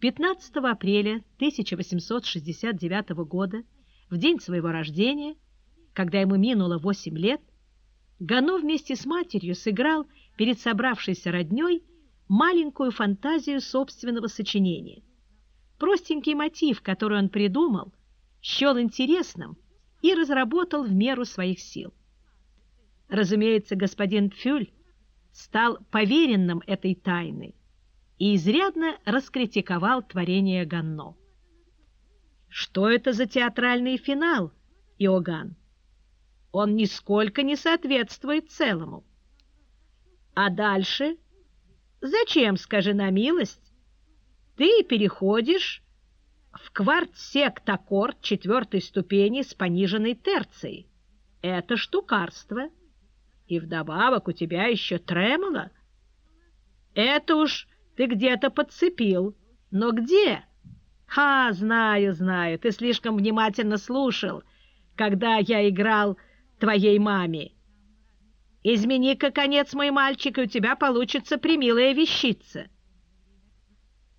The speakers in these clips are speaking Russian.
15 апреля 1869 года, в день своего рождения, когда ему минуло 8 лет, Гано вместе с матерью сыграл перед собравшейся родней маленькую фантазию собственного сочинения. Простенький мотив, который он придумал, счел интересным и разработал в меру своих сил. Разумеется, господин Пфюль стал поверенным этой тайны и изрядно раскритиковал творение Ганно. Что это за театральный финал, Иоганн? Он нисколько не соответствует целому. А дальше? Зачем, скажи на милость, ты переходишь в кварт-сект-аккорд четвертой ступени с пониженной терцией. Это штукарство. И вдобавок у тебя еще тремоло. Это уж ты где-то подцепил. Но где? Ха, знаю, знаю, ты слишком внимательно слушал, когда я играл твоей маме. Измени-ка конец, мой мальчик, и у тебя получится примилая вещица.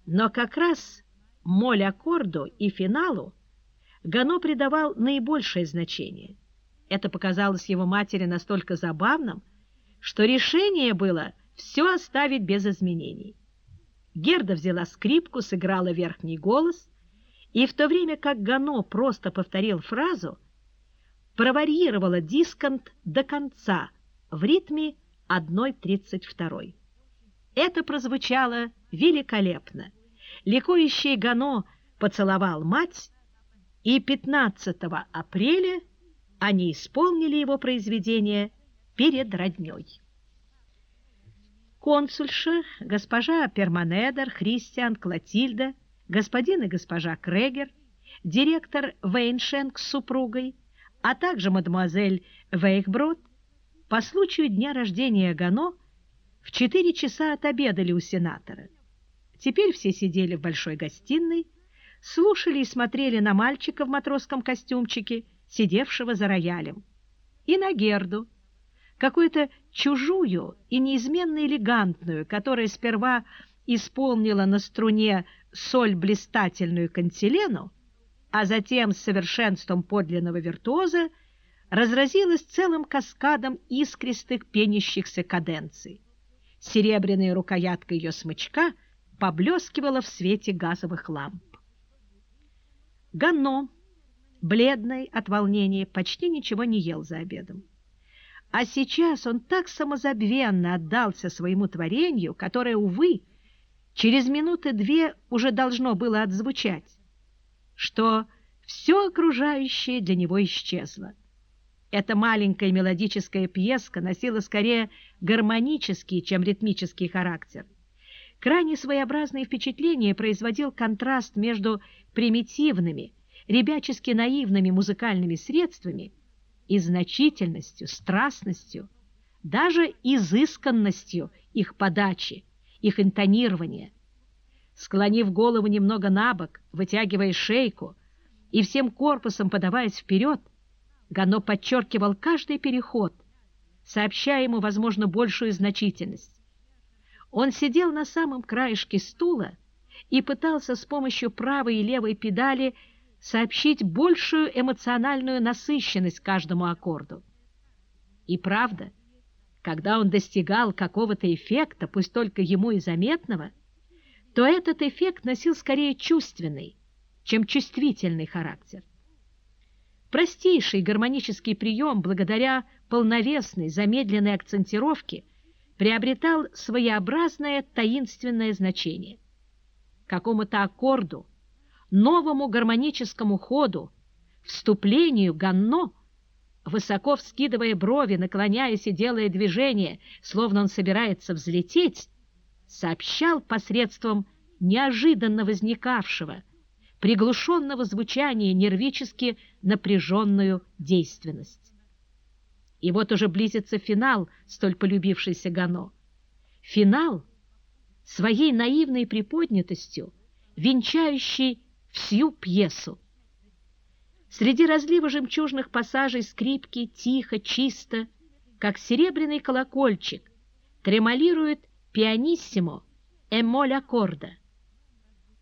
Но как раз моль-аккорду и финалу Гано придавал наибольшее значение. Это показалось его матери настолько забавным, что решение было все оставить без изменений. Герда взяла скрипку, сыграла верхний голос, и в то время как Гано просто повторил фразу, проварьировала дисконт до конца в ритме 1.32. Это прозвучало великолепно. Ликующий Гано поцеловал мать, и 15 апреля они исполнили его произведение перед родней консульша, госпожа Перманедер, Христиан, Клотильда, господин и госпожа Крегер, директор Вейншенк с супругой, а также мадемуазель Вейхброд по случаю дня рождения Гано в четыре часа отобедали у сенатора. Теперь все сидели в большой гостиной, слушали и смотрели на мальчика в матросском костюмчике, сидевшего за роялем, и на Герду, какую-то чужую и неизменно элегантную, которая сперва исполнила на струне соль блистательную кантилену, а затем с совершенством подлинного виртуоза разразилась целым каскадом искристых пенящихся каденций. Серебряная рукоятка ее смычка поблескивала в свете газовых ламп. Ганно, бледный от волнения, почти ничего не ел за обедом. А сейчас он так самозабвенно отдался своему творению, которое, увы, через минуты две уже должно было отзвучать, что все окружающее для него исчезло. Эта маленькая мелодическая пьеска носила скорее гармонический, чем ритмический характер. Крайне своеобразное впечатление производил контраст между примитивными, ребячески наивными музыкальными средствами и значительностью, страстностью, даже изысканностью их подачи, их интонирования. Склонив голову немного на бок, вытягивая шейку и всем корпусом подаваясь вперед, Гано подчеркивал каждый переход, сообщая ему, возможно, большую значительность. Он сидел на самом краешке стула и пытался с помощью правой и левой педали сообщить большую эмоциональную насыщенность каждому аккорду. И правда, когда он достигал какого-то эффекта, пусть только ему и заметного, то этот эффект носил скорее чувственный, чем чувствительный характер. Простейший гармонический прием, благодаря полновесной замедленной акцентировке, приобретал своеобразное таинственное значение. Какому-то аккорду новому гармоническому ходу, вступлению Ганно, высоко вскидывая брови, наклоняясь и делая движение, словно он собирается взлететь, сообщал посредством неожиданно возникавшего, приглушенного звучания нервически напряженную действенность. И вот уже близится финал, столь полюбившийся Гано. Финал своей наивной приподнятостью, венчающий всю пьесу. Среди разлива жемчужных пассажей скрипки тихо, чисто, как серебряный колокольчик, тремолирует пианиссимо эмоль аккорда.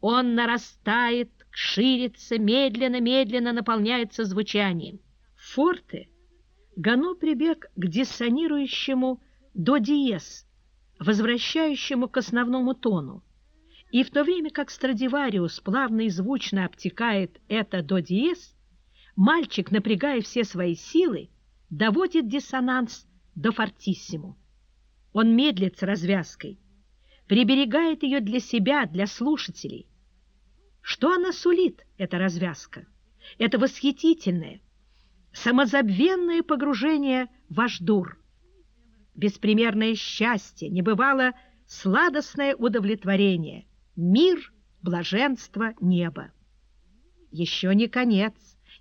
Он нарастает, ширится, медленно-медленно наполняется звучанием. Форте Гано прибег к диссонирующему до диез, возвращающему к основному тону. И в то время как Страдивариус плавно и звучно обтекает это до диез, мальчик, напрягая все свои силы, доводит диссонанс до фортиссиму. Он медлит с развязкой, приберегает ее для себя, для слушателей. Что она сулит, эта развязка? Это восхитительное, самозабвенное погружение в аждур, беспримерное счастье, небывало сладостное удовлетворение, мир, блаженство, небо. Еще не конец,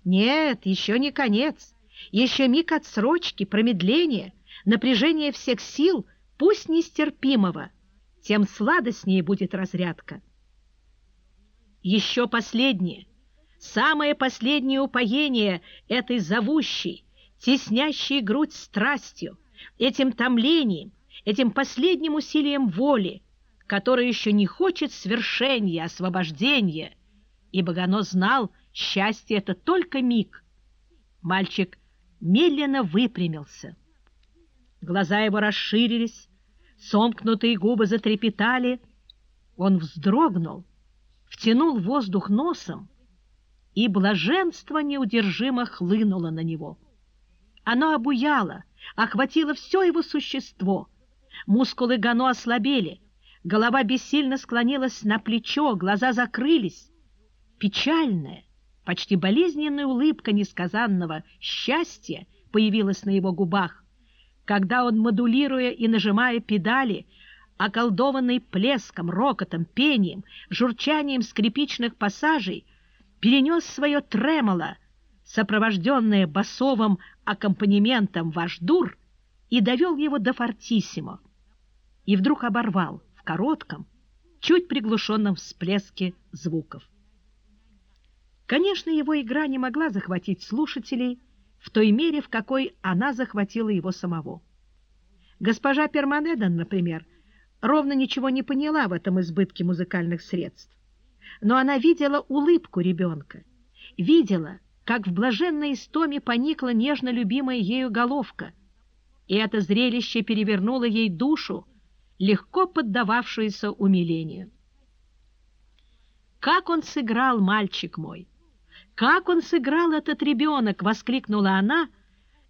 нет, еще не конец, еще миг отсрочки, промедления, напряжение всех сил, пусть нестерпимого, тем сладостнее будет разрядка. Еще последнее, самое последнее упоение этой зовущей, теснящей грудь страстью, этим томлением, этим последним усилием воли, которое еще не хочет свершения, освобождения, ибо Гано знал, счастье — это только миг. Мальчик медленно выпрямился. Глаза его расширились, сомкнутые губы затрепетали. Он вздрогнул, втянул воздух носом, и блаженство неудержимо хлынуло на него. Оно обуяло, охватило все его существо. Мускулы Гано ослабели, голова бессильно склонилась на плечо, глаза закрылись. Печальная, почти болезненная улыбка несказанного счастья появилась на его губах, когда он, модулируя и нажимая педали, околдованный плеском, рокотом, пением, журчанием скрипичных пассажей, перенес свое тремоло, сопровожденное басовым аккомпанементом вождур, и довел его до фортиссимо, и вдруг оборвал коротком, чуть приглушенном всплеске звуков. Конечно, его игра не могла захватить слушателей в той мере, в какой она захватила его самого. Госпожа Перманедан, например, ровно ничего не поняла в этом избытке музыкальных средств. Но она видела улыбку ребенка, видела, как в блаженной истоме поникла нежно любимая ею головка, и это зрелище перевернуло ей душу, легко поддававшуюся умилению. «Как он сыграл, мальчик мой! «Как он сыграл, этот ребенок!» — воскликнула она,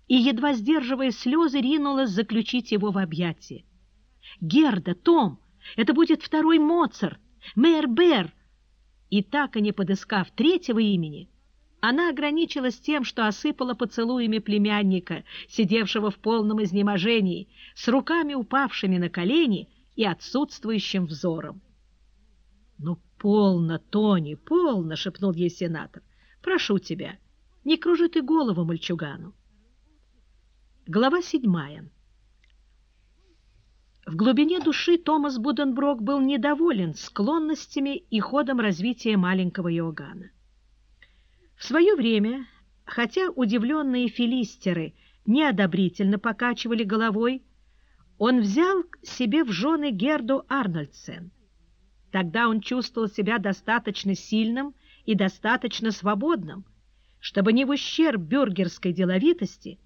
и, едва сдерживая слезы, ринулась заключить его в объятия. «Герда, Том, это будет второй Моцарт, Мэр Бер!» И так и не подыскав третьего имени, она ограничилась тем, что осыпала поцелуями племянника, сидевшего в полном изнеможении, с руками упавшими на колени и отсутствующим взором. «Ну, полно, Тони, полно!» — шепнул ей сенатор. Прошу тебя, не кружи ты голову мальчугану. Глава седьмая. В глубине души Томас Буденброк был недоволен склонностями и ходом развития маленького Иоганна. В свое время, хотя удивленные филистеры неодобрительно покачивали головой, он взял себе в жены Герду Арнольдсен. Тогда он чувствовал себя достаточно сильным, и достаточно свободным, чтобы не в ущерб бюргерской деловитости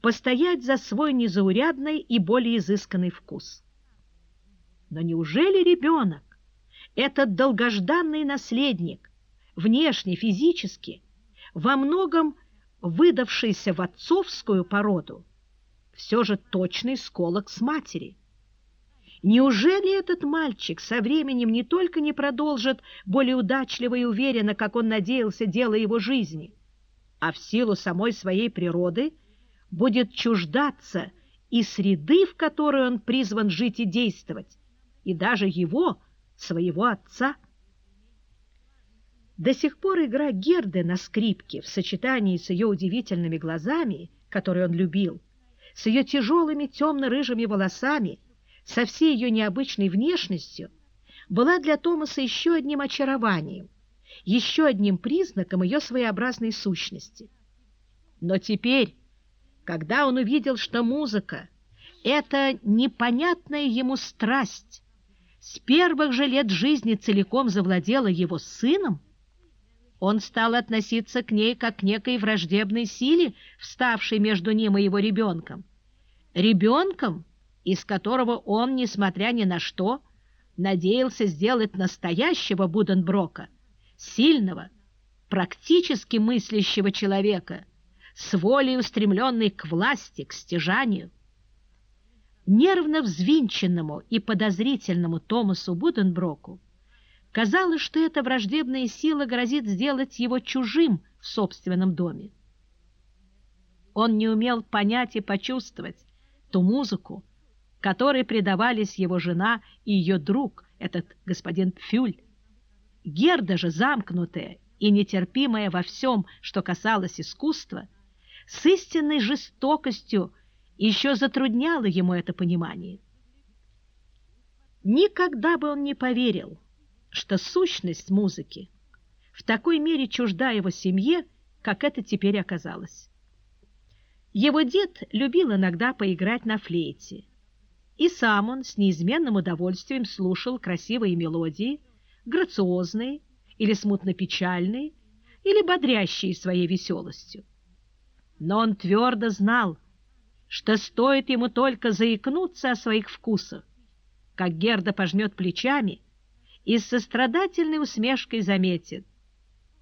постоять за свой незаурядный и более изысканный вкус. Но неужели ребенок, этот долгожданный наследник, внешне, физически, во многом выдавшийся в отцовскую породу, все же точный сколок с матери? Неужели этот мальчик со временем не только не продолжит более удачливо и уверенно, как он надеялся, дело его жизни, а в силу самой своей природы будет чуждаться и среды, в которой он призван жить и действовать, и даже его, своего отца? До сих пор игра Герды на скрипке в сочетании с ее удивительными глазами, которые он любил, с ее тяжелыми темно-рыжими волосами – со всей ее необычной внешностью, была для Томаса еще одним очарованием, еще одним признаком ее своеобразной сущности. Но теперь, когда он увидел, что музыка — это непонятная ему страсть, с первых же лет жизни целиком завладела его сыном, он стал относиться к ней как к некой враждебной силе, вставшей между ним и его ребенком. Ребенком, из которого он, несмотря ни на что, надеялся сделать настоящего Буденброка, сильного, практически мыслящего человека, с волей устремленной к власти, к стяжанию. Нервно взвинченному и подозрительному Томасу Буденброку казалось, что эта враждебная сила грозит сделать его чужим в собственном доме. Он не умел понять и почувствовать ту музыку, которой предавались его жена и ее друг, этот господин Пфюль. Герда же, замкнутая и нетерпимая во всем, что касалось искусства, с истинной жестокостью еще затрудняла ему это понимание. Никогда бы он не поверил, что сущность музыки в такой мере чужда его семье, как это теперь оказалось. Его дед любил иногда поиграть на флейте, и сам он с неизменным удовольствием слушал красивые мелодии, грациозные или смутно-печальные, или бодрящие своей веселостью. Но он твердо знал, что стоит ему только заикнуться о своих вкусах, как Герда пожмет плечами и с сострадательной усмешкой заметит.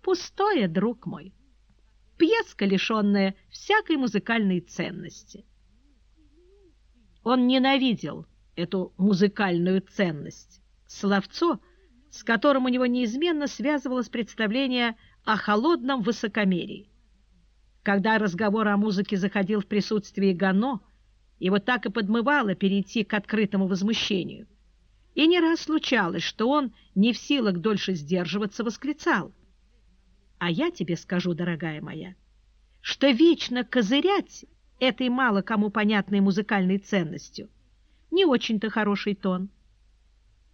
«Пустое, друг мой, пьеска, лишенная всякой музыкальной ценности». Он ненавидел эту музыкальную ценность, словцо, с которым у него неизменно связывалось представление о холодном высокомерии. Когда разговор о музыке заходил в присутствии Гано, его так и подмывало перейти к открытому возмущению. И не раз случалось, что он, не в силах дольше сдерживаться, восклицал. «А я тебе скажу, дорогая моя, что вечно козырять этой мало кому понятной музыкальной ценностью не очень-то хороший тон.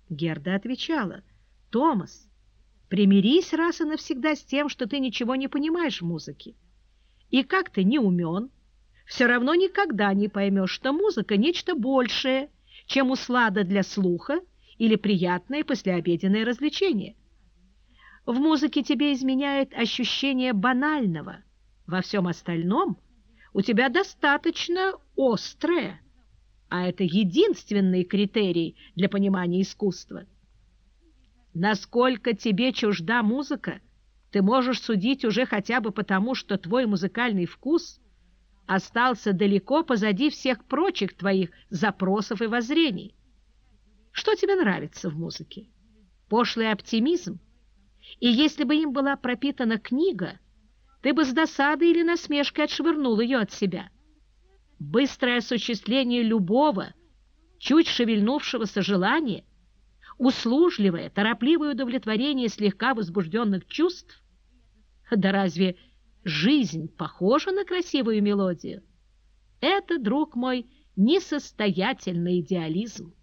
Герда отвечала, «Томас, примирись раз и навсегда с тем, что ты ничего не понимаешь в музыке. И как ты не умен, все равно никогда не поймешь, что музыка – нечто большее, чем услада для слуха или приятное послеобеденное развлечение. В музыке тебе изменяет ощущение банального, во всем остальном – у тебя достаточно острое, а это единственный критерий для понимания искусства. Насколько тебе чужда музыка, ты можешь судить уже хотя бы потому, что твой музыкальный вкус остался далеко позади всех прочих твоих запросов и воззрений. Что тебе нравится в музыке? Пошлый оптимизм? И если бы им была пропитана книга, ты бы с досадой или насмешкой отшвырнул ее от себя. Быстрое осуществление любого, чуть шевельнувшегося желания, услужливое, торопливое удовлетворение слегка возбужденных чувств, да разве жизнь похожа на красивую мелодию? Это, друг мой, несостоятельный идеализм.